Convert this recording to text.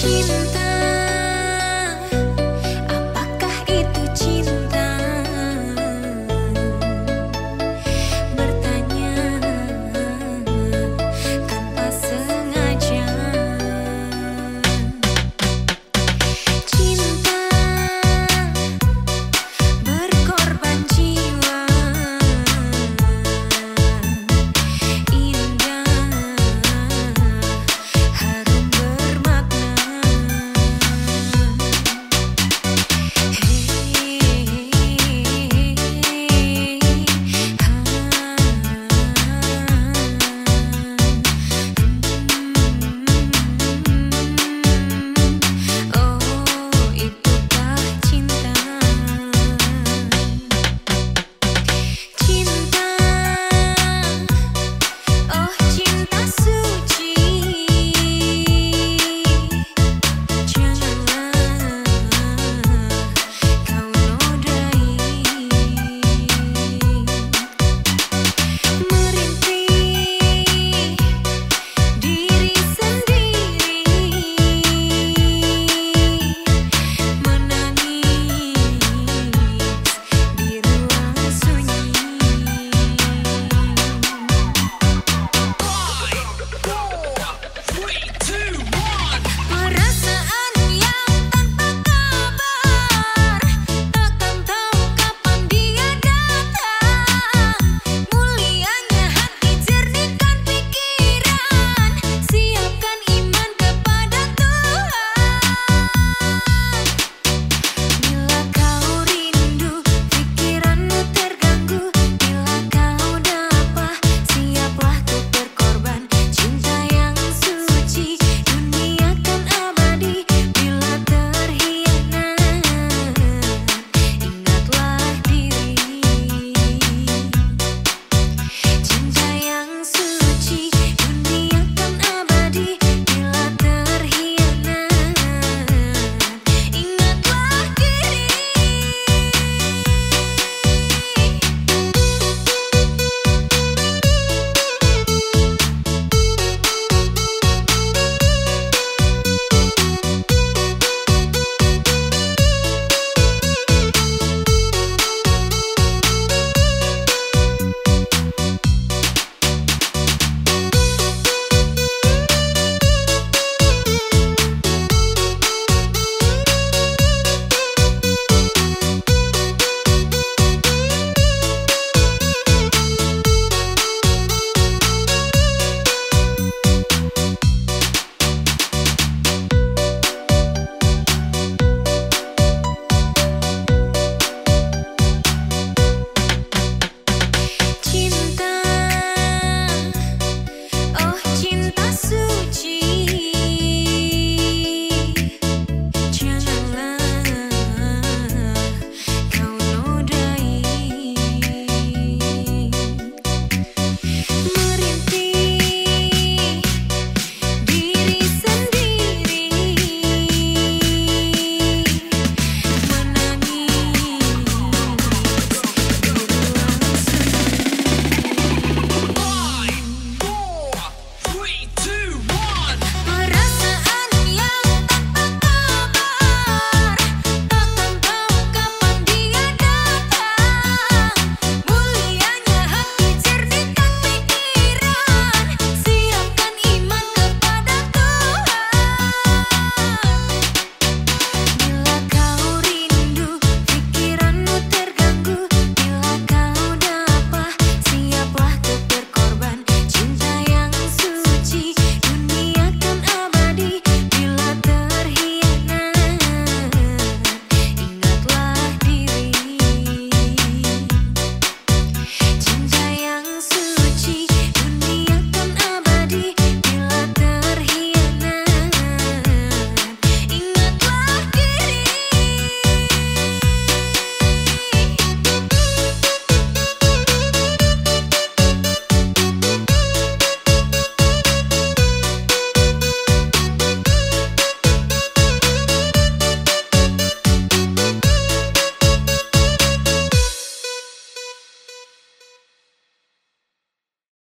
cinta